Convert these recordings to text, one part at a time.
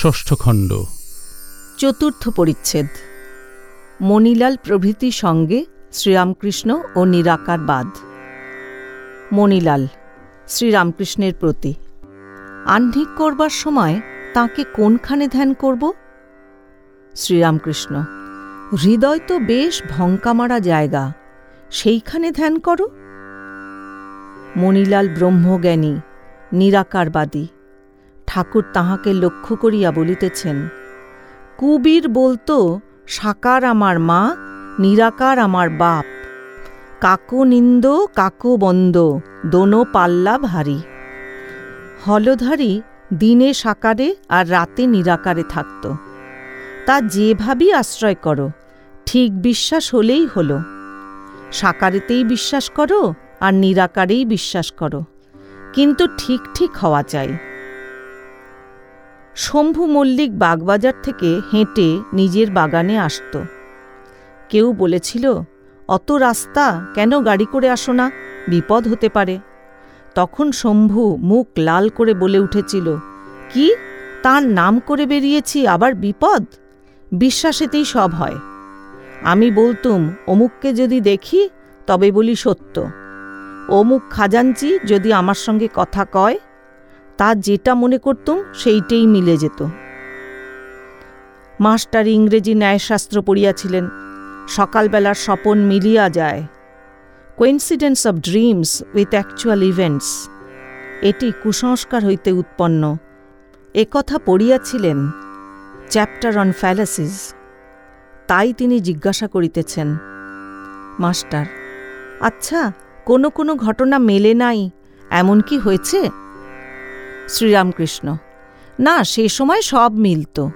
ষষ্ঠ খণ্ড। চতুর্থ পরিচ্ছেদ। মণিলাল প্রভৃতি সঙ্গে শ্রীরামকৃষ্ণ ও নিরাকারবাদ মণিলাল, শ্রীরামকৃষ্ণের প্রতি, আহ্নিক করবার সময় তাকে কোনখানে ধ্যান করব? শ্রীরামকৃষ্ণ, হৃদয় তো বেশ ভঙ্কামারা জায়গা, সেইখানে ধ্যান করো। মণিলাল ব্রহ্মজ্ঞানী নিরাকারবাদী ঠাকুর তাহাকে লক্ষ্য করিয়া বলিতেছেন, কুবীর বলতো, সাকার আমার মা, নিরাকার আমার বাপ। কাকো নিন্দ, কাকো বন্দ, দোনো পাল্লা ভারী। হলধারী দিনে সাকারে আর রাতে নিরাকারে থাকত। তা যেভাবেই আশ্রয় করো, ঠিক বিশ্বাস হলেই হল। সাকারেতেই বিশ্বাস করো আর নিরাকারেই বিশ্বাস করো। কিন্তু ঠিক ঠিক হওয়া চাই। শম্ভু মল্লিক বাগবাজার থেকে হেঁটে নিজের বাগানে আসত। কেউ বলেছিল, অত রাস্তা কেন গাড়ি করে আসো না? বিপদ হতে পারে। তখন শম্ভু মুখ লাল করে বলে উঠেছিল, কি? তার নাম করে বেরিয়েছি, আবার বিপদ? বিশ্বাসেতেই সব হয়। আমি বলতুম, অমুককে যদি দেখি, তবে বলি সত্য। অমুক খাজাঞ্চি যদি আমার সঙ্গে কথা কয় তা যেটা মনে করতুম সেইটেই মিলে যেত। মাস্টার ইংরেজি ন্যায়শাস্ত্র পড়িয়াছিলেন, সকালবেলার স্বপন মিলিয়া যায়। Coincidence of dreams with actual events এটি কুসংস্কার হইতে উৎপন্ন। একথা পড়িয়াছিলেন চ্যাপ্টার অন ফ্যালাসিস। তাই তিনি জিজ্ঞাসা করিতেছেন, মাস্টার আচ্ছা কোনো কোনো ঘটনা মেলে নাই, এমন কি হয়েছে? শ্রীরামকৃষ্ণ। না, সে সময় সব মিলত।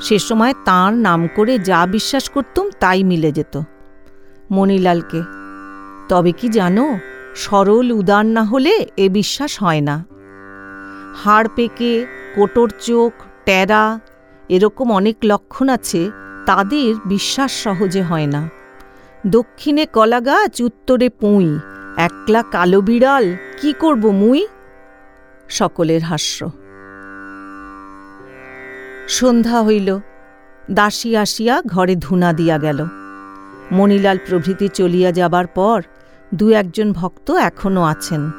সে সময় তাঁর নাম করে যা বিশ্বাস করতুম তাই মিলে যেত। মণিলালকে, তবে কি জানো, সরল উদার না হলে এ বিশ্বাস হয় না। হাড় পেকে, কোটর চোখ, ট্যারা, এরকম অনেক লক্ষণ আছে, তাদের বিশ্বাস সহজে হয় না। দক্ষিণে কলা গাছ উত্তরে পুঁই, একলা কালো বিড়াল, কি করব মুই? সকলের হাস্য। সন্ধ্যা হইল, দাসী আসিয়া ঘরে ধুনা দিয়া গেল। মণিলাল প্রভৃতি চলিয়া যাবার পর দু একজন ভক্ত এখনও আছেন।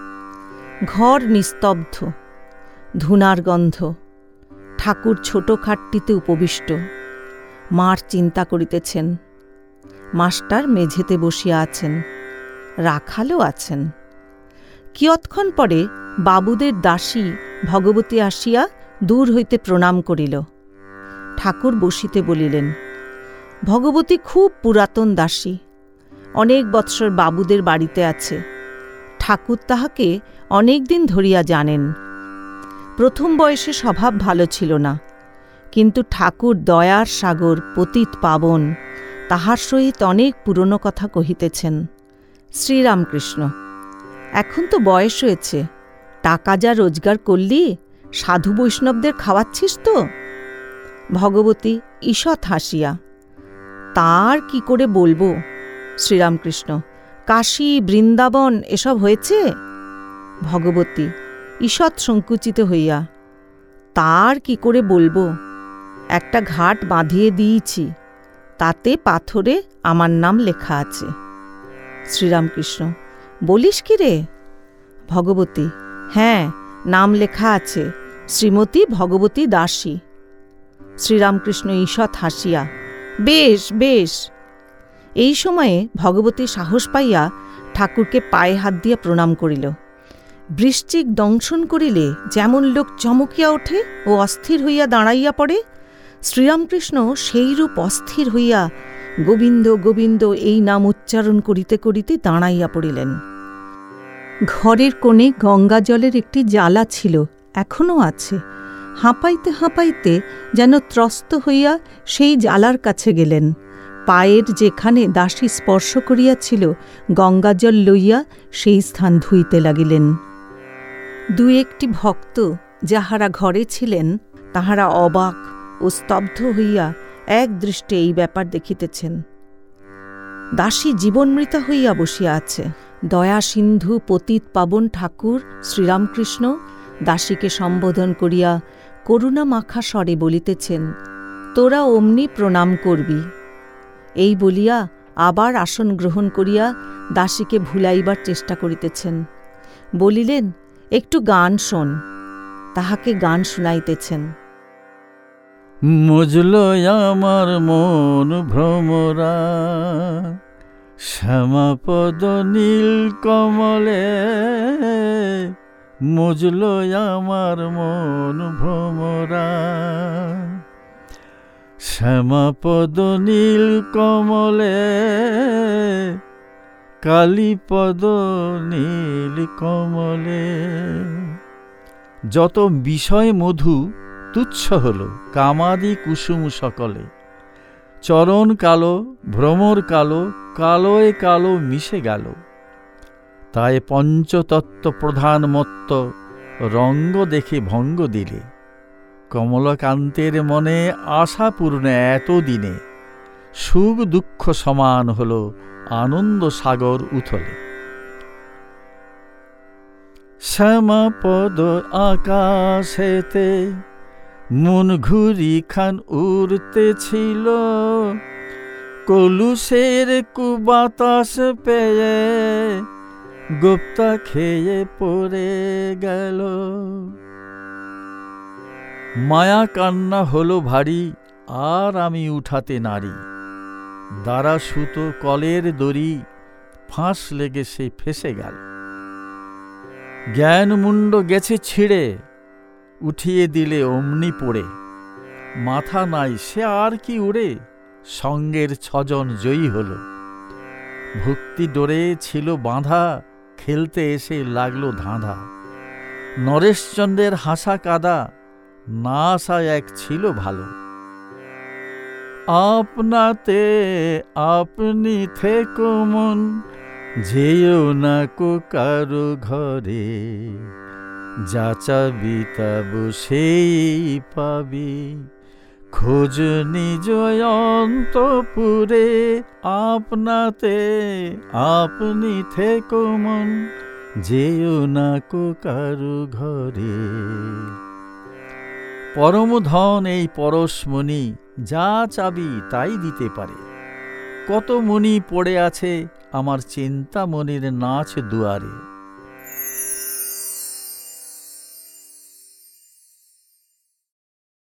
ঘর নিস্তব্ধ, ধুনার গন্ধ, ঠাকুর ছোট খাটটিতে উপবিষ্ট। মার চিন্তা করিতেছেন, মাস্টার মেঝেতে বসিয়া আছেন, রাখালও আছেন। কিয়ৎক্ষণ পরে বাবুদের দাসী ভগবতী আসিয়া দূর হইতে প্রণাম করিল। ঠাকুর বসিতে বলিলেন, ভগবতী খুব পুরাতন দাসী, অনেক বৎসর বাবুদের বাড়িতে আছে। ঠাকুর তাহাকে অনেক দিন ধরিয়া জানেন। প্রথম বয়সে স্বভাব ভালো ছিল না, কিন্তু ঠাকুর দয়ার সাগর পতিত পাবন তাহার সহিত অনেক পুরনো কথা কহিতেছেন। শ্রীরামকৃষ্ণ, এখন তো বয়স হয়েছে টাকা যা রোজগার করলি, সাধু বৈষ্ণবদের খাওয়াচ্ছিস তো? ভগবতী ঈষৎ হাসিয়া, তার কি করে বলব? শ্রীরামকৃষ্ণ, কাশী, বৃন্দাবন এসব হয়েছে? ভগবতী ঈষৎ সংকুচিত হইয়া, তার কি করে বলব? একটা ঘাট বাঁধিয়ে দিয়েছি, তাতে পাথরে আমার নাম লেখা আছে। শ্রীরামকৃষ্ণ, বলিস কি রে? ভগবতী হ্যাঁ নাম লেখা আছে, শ্রীমতী ভগবতী দাসী। শ্রীরামকৃষ্ণ ঈষৎ হাসিয়া, বেশ বেশ। এই সময়ে ভগবতী সাহস পাইয়া ঠাকুরকে পায়ে হাত দিয়া প্রণাম করিল। বৃশ্চিক দংশন করিলে যেমন লোক চমকিয়া ওঠে ও অস্থির হইয়া দাঁড়াইয়া পড়ে, শ্রীরামকৃষ্ণ সেইরূপ অস্থির হইয়া গোবিন্দ গোবিন্দ এই নাম উচ্চারণ করিতে করিতে দাঁড়াইয়া পড়িলেন। ঘরের কোণে গঙ্গা জলের একটি জ্বালা ছিল, এখনও আছে। হাঁপাইতে হাঁপাইতে যেন ত্রস্ত হইয়া সেই জ্বালার কাছে গেলেন। পায়ের যেখানে দাসী স্পর্শ করিয়াছিল গঙ্গাজল লইয়া সেই স্থান ধুইতে লাগিলেন। দু একটি ভক্ত যাহারা ঘরে ছিলেন, তাহারা অবাক ও স্তব্ধ হইয়া এক দৃষ্টে এই ব্যাপার দেখিতেছেন। দাসী জীবনমৃতা হইয়া বসিয়া আছে। দয়া সিন্ধু পতিত পাবন ঠাকুর শ্রীরামকৃষ্ণ দাসীকে সম্বোধন করিয়া করুণা মাখা স্বরে বলিতেছেন, তোরা অমনি প্রণাম করবি। এই বলিয়া আবার আসন গ্রহণ করিয়া দাসীকে ভুলাইবার চেষ্টা করিতেছেন। বলিলেন, একটু গান শোন। তাহাকে গান শুনাইতেছেন। মজল আমার মন ভ্রমরা। শ্যামাপদ নীল কমলে মজল আমার মন ভ্রমরা। শ্যামাপদ নীল কমলে কালীপদ নীল কমলে। যত বিষয় মধু, তুচ্ছ হল কামাদি কুসুম সকলে। চরণ কালো, ভ্রমর কালো, কালোয় কালো মিশে গেল। তাই পঞ্চতত্ত্ব প্রধান মত্ত রঙ্গ দেখে ভঙ্গ দিলে। কমলকান্তের মনে আশাপূর্ণ এত দিনে সুখ দুঃখ সমান হল আনন্দ সাগর উথলে। শ্যামাপদ আকাশেতে মন ঘুরি খান উড়তে উড়তেছিল কলুষের কুবাতাস পেয়ে গুপ্তা খেয়ে পড়ে গেল। মায়া কান্না হলো ভারী, আর আমি উঠাতে নারী। দ্বারা সুতো কলের দড়ি, ফাঁস লেগে সে ফেসে গেল। জ্ঞান মুন্ড গেছে ছিঁড়ে উঠিয়ে দিলে অমনি পড়ে। মাথা নাই, সে আর কি উড়ে? সঙ্গের ছজন জয়ী হল। ভক্তি ডোরে ছিল বাঁধা, খেলতে এসে লাগল ধাঁধা। নরেশচন্দ্রের হাসা কাদা, না আসা এক ছিল ভালো। আপনাতে আপনি থেকো মন, যেও না কো কারও ঘরে। যা চাবি তা বসেই পাবি। খোঁজ নিজ অন্তপুরে আপনাতে, আপনি থেকো মন, যেও না কো কারও ঘরে। পরমধন এই পরশমণি যা চাবি তাই দিতে পারে। কত মণি পড়ে আছে আমার চিন্তামণির নাচ দুয়ারে।